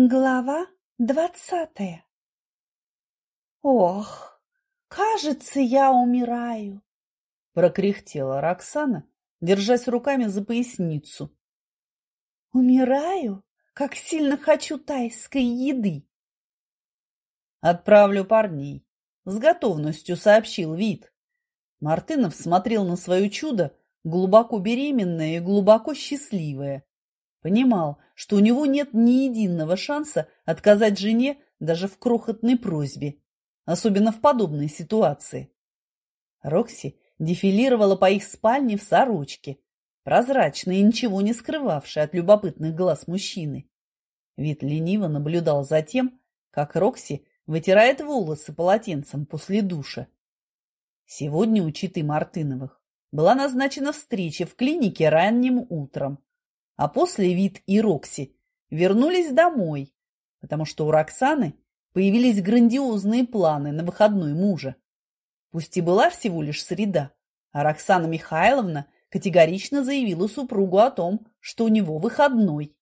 Глава двадцатая «Ох, кажется, я умираю!» — прокряхтела Роксана, держась руками за поясницу. «Умираю, как сильно хочу тайской еды!» «Отправлю парней», — с готовностью сообщил вид. Мартынов смотрел на свое чудо, глубоко беременное и глубоко счастливое. Понимал, что у него нет ни единого шанса отказать жене даже в крохотной просьбе, особенно в подобной ситуации. Рокси дефилировала по их спальне в сорочке, прозрачной и ничего не скрывавшей от любопытных глаз мужчины. Вид лениво наблюдал за тем, как Рокси вытирает волосы полотенцем после душа. Сегодня у Читы Мартыновых была назначена встреча в клинике ранним утром, а после Вит и Рокси вернулись домой, потому что у Роксаны появились грандиозные планы на выходной мужа. Пусть и была всего лишь среда, а Роксана Михайловна категорично заявила супругу о том, что у него выходной.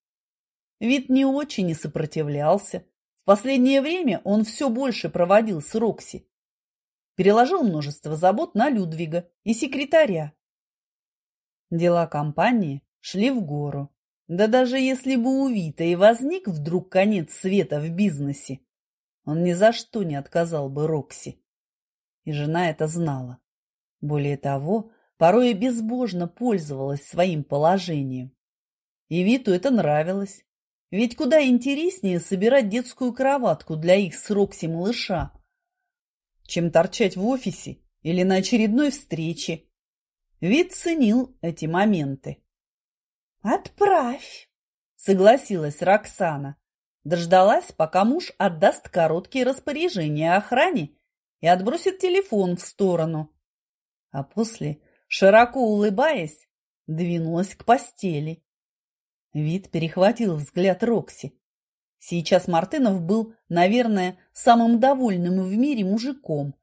Вид не очень и сопротивлялся. В последнее время он все больше проводил с Рокси. Переложил множество забот на Людвига и секретаря. Дела компании шли в гору. Да даже если бы у Вита и возник вдруг конец света в бизнесе, он ни за что не отказал бы Рокси. И жена это знала. Более того, порой и безбожно пользовалась своим положением. И Виту это нравилось. Ведь куда интереснее собирать детскую кроватку для их с Рокси малыша, чем торчать в офисе или на очередной встрече. Вит ценил эти моменты. «Отправь!» – согласилась Роксана. Дождалась, пока муж отдаст короткие распоряжения охране и отбросит телефон в сторону. А после, широко улыбаясь, двинулась к постели. Вид перехватил взгляд Рокси. Сейчас Мартынов был, наверное, самым довольным в мире мужиком,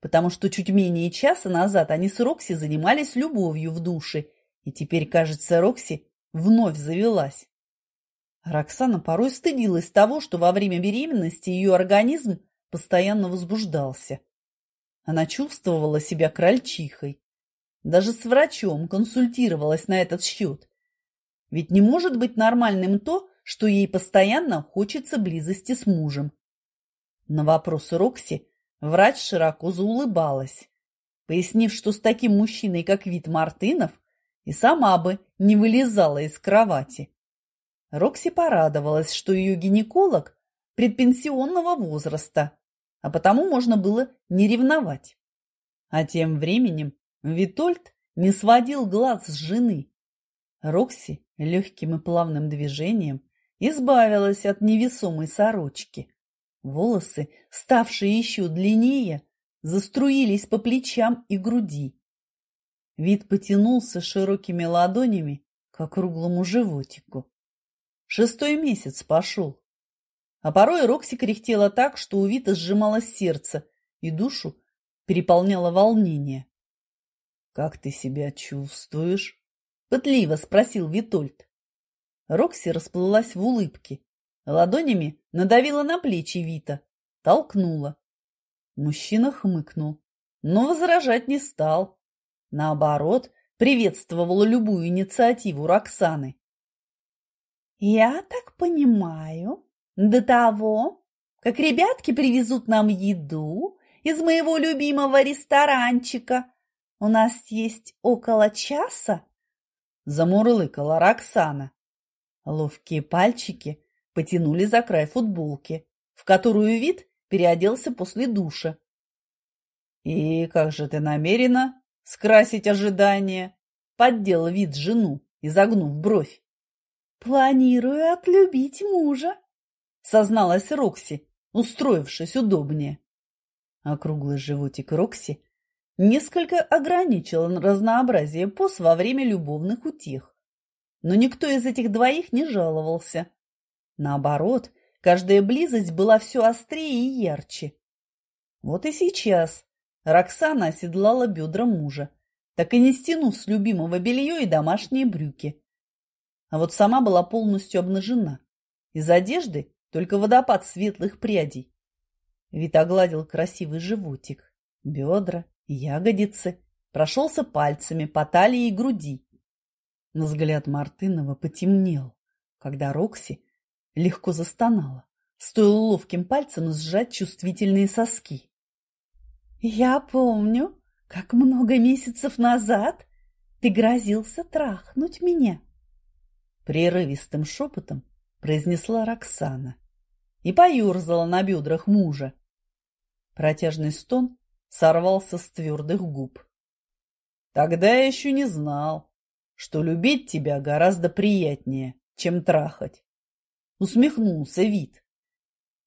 потому что чуть менее часа назад они с Рокси занимались любовью в душе, и теперь, кажется, Рокси вновь завелась. Роксана порой стыдилась того, что во время беременности ее организм постоянно возбуждался. Она чувствовала себя крольчихой. Даже с врачом консультировалась на этот счет. Ведь не может быть нормальным то, что ей постоянно хочется близости с мужем. На вопрос Рокси врач широко заулыбалась, пояснив, что с таким мужчиной, как Вит Мартынов, и сама бы не вылезала из кровати. Рокси порадовалась, что ее гинеколог предпенсионного возраста, а потому можно было не ревновать. А тем временем Витольд не сводил глаз с жены. Рокси легким и плавным движением избавилась от невесомой сорочки. Волосы, ставшие еще длиннее, заструились по плечам и груди. Вид потянулся широкими ладонями к округлому животику. Шестой месяц пошел. А порой Рокси кряхтела так, что у Вита сжималось сердце, и душу переполняло волнение. — Как ты себя чувствуешь? — пытливо спросил Витольд. Рокси расплылась в улыбке. Ладонями надавила на плечи Вита, толкнула. Мужчина хмыкнул, но возражать не стал. Наоборот, приветствовала любую инициативу Роксаны. «Я так понимаю, до того, как ребятки привезут нам еду из моего любимого ресторанчика, у нас есть около часа?» Замурлыкала Роксана. Ловкие пальчики потянули за край футболки, в которую вид переоделся после душа. «И как же ты намерена скрасить ожидания, поддел вид жену, изогнув бровь. «Планирую отлюбить мужа», — созналась Рокси, устроившись удобнее. Округлый животик Рокси несколько ограничил разнообразие поз во время любовных утех. Но никто из этих двоих не жаловался. Наоборот, каждая близость была все острее и ярче. Вот и сейчас Роксана оседлала бедра мужа, так и не стянув с любимого белье и домашние брюки. А вот сама была полностью обнажена. Из одежды только водопад светлых прядей. Вит огладил красивый животик, бедра, ягодицы, прошелся пальцами по талии и груди. Взгляд Мартынова потемнел, когда Рокси легко застонала. Стоило ловким пальцем сжать чувствительные соски. «Я помню, как много месяцев назад ты грозился трахнуть меня!» Прерывистым шепотом произнесла Роксана и поюрзала на бедрах мужа. Протяжный стон сорвался с твердых губ. «Тогда я еще не знал, что любить тебя гораздо приятнее, чем трахать!» Усмехнулся вид.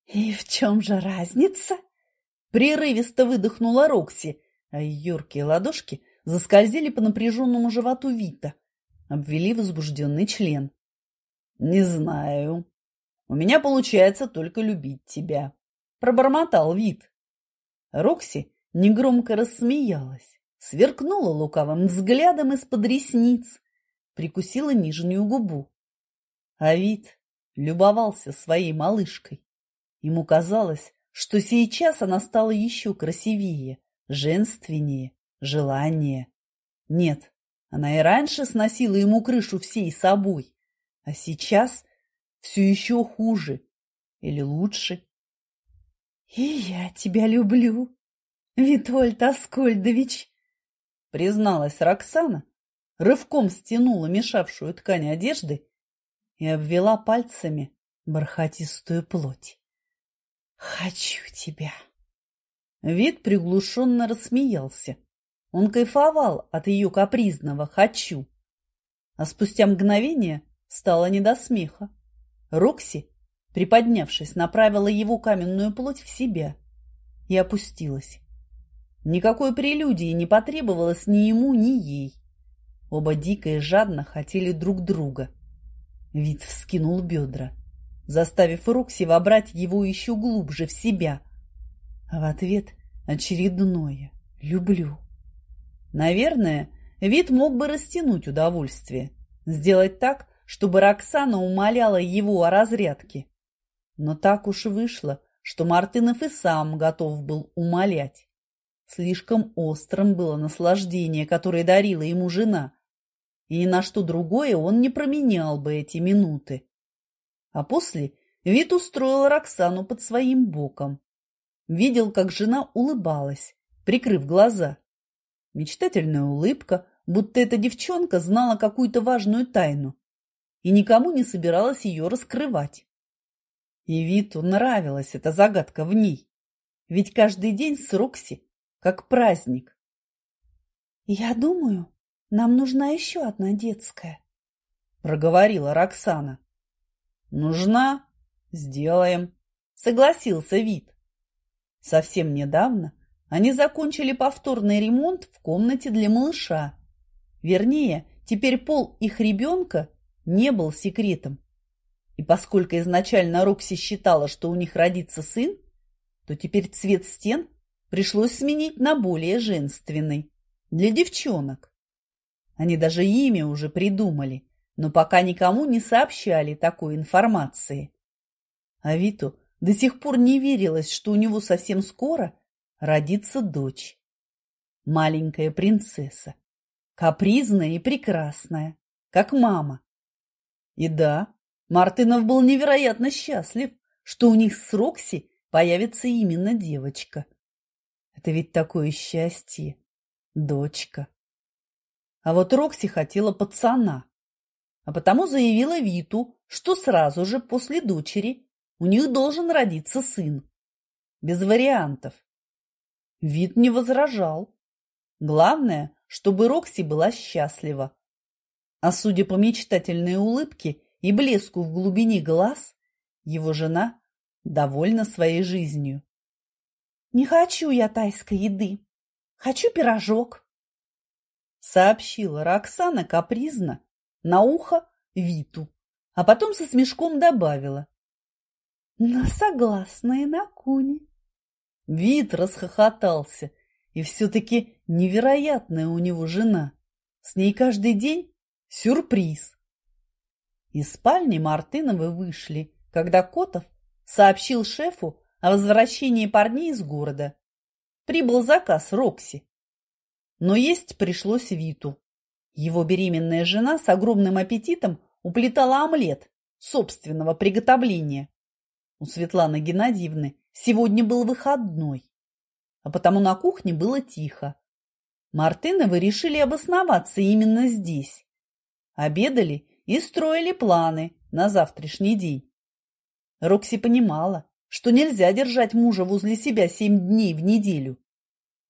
«И в чем же разница?» Прерывисто выдохнула Рокси, а юркие ладошки заскользили по напряженному животу Вита, обвели возбужденный член. «Не знаю. У меня получается только любить тебя», — пробормотал Вит. Рокси негромко рассмеялась, сверкнула лукавым взглядом из-под ресниц, прикусила нижнюю губу. А Вит любовался своей малышкой. Ему казалось, что сейчас она стала еще красивее, женственнее, желание. Нет, она и раньше сносила ему крышу всей собой, а сейчас все еще хуже или лучше. — И я тебя люблю, Витольд Аскольдович, — призналась Роксана, рывком стянула мешавшую ткань одежды и обвела пальцами бархатистую плоть. «Хочу тебя!» Вид приглушенно рассмеялся. Он кайфовал от ее капризного «хочу». А спустя мгновение стало не до смеха. Рокси, приподнявшись, направила его каменную плоть в себя и опустилась. Никакой прелюдии не потребовалось ни ему, ни ей. Оба дико и жадно хотели друг друга. Вид вскинул бедра, заставив Рокси вобрать его еще глубже в себя. А в ответ очередное «люблю». Наверное, Вид мог бы растянуть удовольствие, сделать так, чтобы Роксана умоляла его о разрядке. Но так уж вышло, что Мартынов и сам готов был умолять. Слишком острым было наслаждение, которое дарила ему жена, и ни на что другое он не променял бы эти минуты. А после Вит устроил Роксану под своим боком. Видел, как жена улыбалась, прикрыв глаза. Мечтательная улыбка, будто эта девчонка знала какую-то важную тайну и никому не собиралась ее раскрывать. И Виту нравилась эта загадка в ней, ведь каждый день с Рокси как праздник. «Я думаю, нам нужна еще одна детская», — проговорила Роксана. «Нужна? Сделаем», — согласился Вит. Совсем недавно они закончили повторный ремонт в комнате для малыша. Вернее, теперь пол их ребенка не был секретом. И поскольку изначально Рокси считала, что у них родится сын, то теперь цвет стен пришлось сменить на более женственный, для девчонок. Они даже имя уже придумали, но пока никому не сообщали такой информации. А Виту до сих пор не верилось, что у него совсем скоро родится дочь. Маленькая принцесса, капризная и прекрасная, как мама. И да, Мартынов был невероятно счастлив, что у них с Рокси появится именно девочка. Это ведь такое счастье, дочка. А вот Рокси хотела пацана, а потому заявила Виту, что сразу же после дочери у них должен родиться сын. Без вариантов. Вит не возражал. Главное, чтобы Рокси была счастлива. А судя по мечтательной улыбке и блеску в глубине глаз, его жена довольна своей жизнью. «Не хочу я тайской еды. Хочу пирожок», сообщила Роксана капризно на ухо Виту, а потом со смешком добавила. Но согласна и на куне. Вит расхохотался, и все-таки невероятная у него жена. С ней каждый день сюрприз. Из спальни Мартыновы вышли, когда Котов сообщил шефу о возвращении парней из города. Прибыл заказ Рокси. Но есть пришлось Виту. Его беременная жена с огромным аппетитом уплетала омлет собственного приготовления. У Светланы Геннадьевны сегодня был выходной, а потому на кухне было тихо. Мартыновы решили обосноваться именно здесь. Обедали и строили планы на завтрашний день. Рокси понимала, что нельзя держать мужа возле себя семь дней в неделю.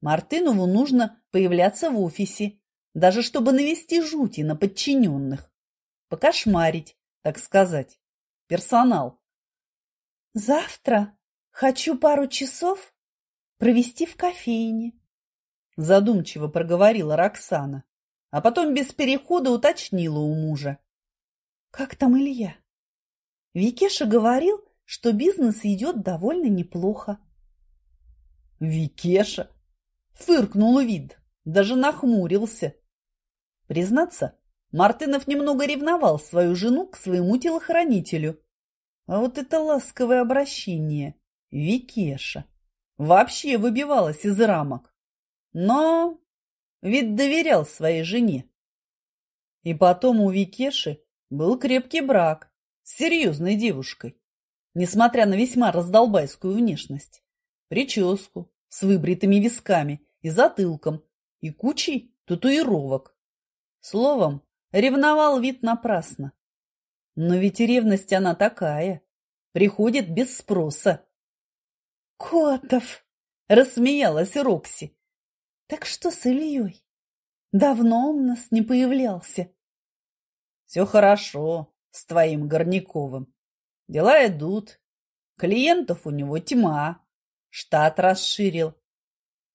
Мартынову нужно появляться в офисе, даже чтобы навести жути на подчиненных. Покошмарить, так сказать, персонал. Завтра хочу пару часов провести в кофейне, задумчиво проговорила Роксана, а потом без перехода уточнила у мужа. Как там Илья? Викеша говорил, что бизнес идет довольно неплохо. Викеша? Фыркнул вид, даже нахмурился. Признаться, Мартынов немного ревновал свою жену к своему телохранителю. А вот это ласковое обращение, Викеша, вообще выбивалось из рамок. Но вид доверял своей жене. И потом у Викеши был крепкий брак с серьезной девушкой, несмотря на весьма раздолбайскую внешность, прическу с выбритыми висками и затылком и кучей татуировок. Словом, ревновал вид напрасно. Но ведь ревность она такая, приходит без спроса. «Котов!» – рассмеялась Рокси. «Так что с Ильей? Давно он нас не появлялся». «Все хорошо с твоим Горняковым. Дела идут. Клиентов у него тьма. Штат расширил.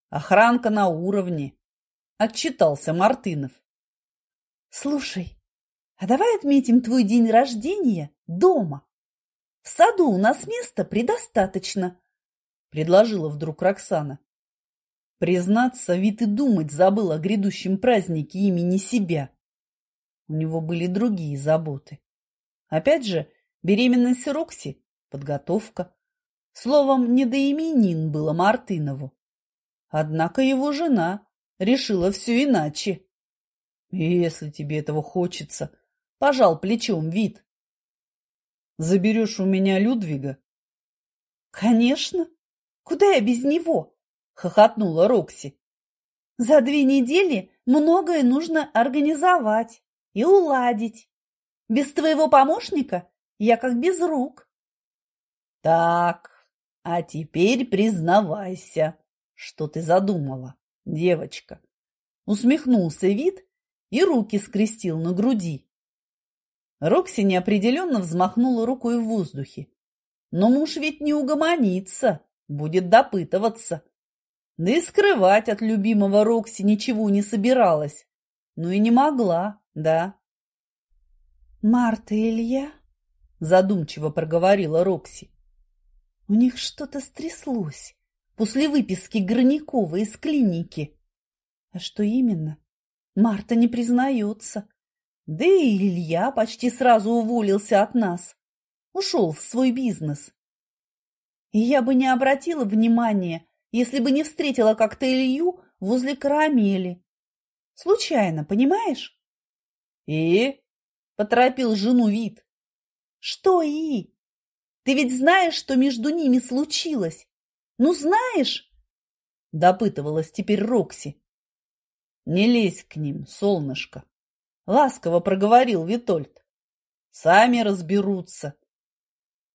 Охранка на уровне. Отчитался Мартынов. Слушай, а давай отметим твой день рождения дома. В саду у нас места предостаточно, предложила вдруг Роксана. Признаться, вид и думать забыл о грядущем празднике имени себя. У него были другие заботы. Опять же, беременность Рокси, подготовка. Словом, не до именин было Мартынову. Однако его жена решила все иначе. Если тебе этого хочется, пожал плечом вид. Заберешь у меня Людвига? Конечно. Куда я без него? Хохотнула Рокси. За две недели многое нужно организовать и уладить. Без твоего помощника я как без рук. Так, а теперь признавайся, что ты задумала, девочка. Усмехнулся вид и руки скрестил на груди. Рокси неопределенно взмахнула рукой в воздухе. Но муж ведь не угомонится, будет допытываться. Да и скрывать от любимого Рокси ничего не собиралась. Ну и не могла, да. «Марта и Илья?» – задумчиво проговорила Рокси. «У них что-то стряслось после выписки Горнякова из клиники. А что именно? Марта не признается. Да и Илья почти сразу уволился от нас. Ушел в свой бизнес. И я бы не обратила внимания, если бы не встретила как-то Илью возле карамели. Случайно, понимаешь? И? Поторопил жену вид. Что и? Ты ведь знаешь, что между ними случилось? Ну, знаешь? Допытывалась теперь Рокси. Не лезь к ним, солнышко. Ласково проговорил Витольд. Сами разберутся.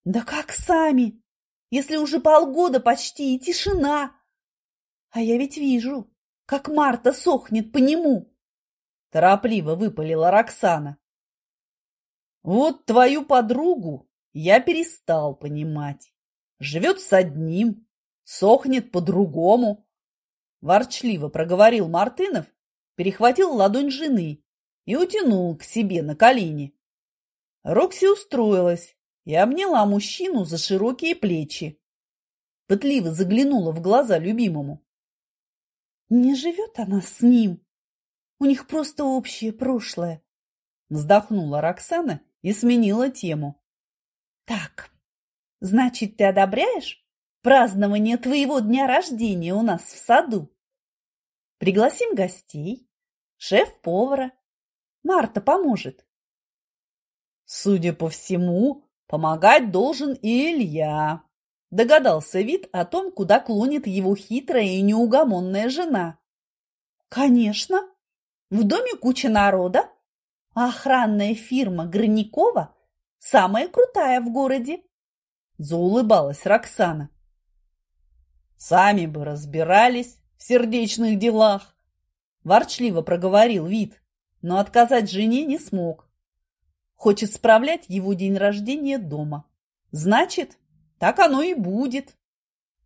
Да как сами? Если уже полгода почти и тишина. А я ведь вижу, как Марта сохнет по нему. Торопливо выпалила Роксана. Вот твою подругу я перестал понимать. Живет с одним, сохнет по-другому. Ворчливо проговорил Мартынов, перехватил ладонь жены и утянул к себе на колени. Рокси устроилась и обняла мужчину за широкие плечи. Пытливо заглянула в глаза любимому. «Не живет она с ним. У них просто общее прошлое», – вздохнула Роксана и сменила тему. «Так, Значит, ты одобряешь празднование твоего дня рождения у нас в саду? Пригласим гостей, шеф-повара. Марта поможет. Судя по всему, помогать должен и Илья. Догадался вид о том, куда клонит его хитрая и неугомонная жена. Конечно. В доме куча народа. охранная фирма Граникова самая крутая в городе. Заулыбалась Роксана. Сами бы разбирались в сердечных делах. Ворчливо проговорил вид, но отказать жене не смог. Хочет справлять его день рождения дома. Значит, так оно и будет.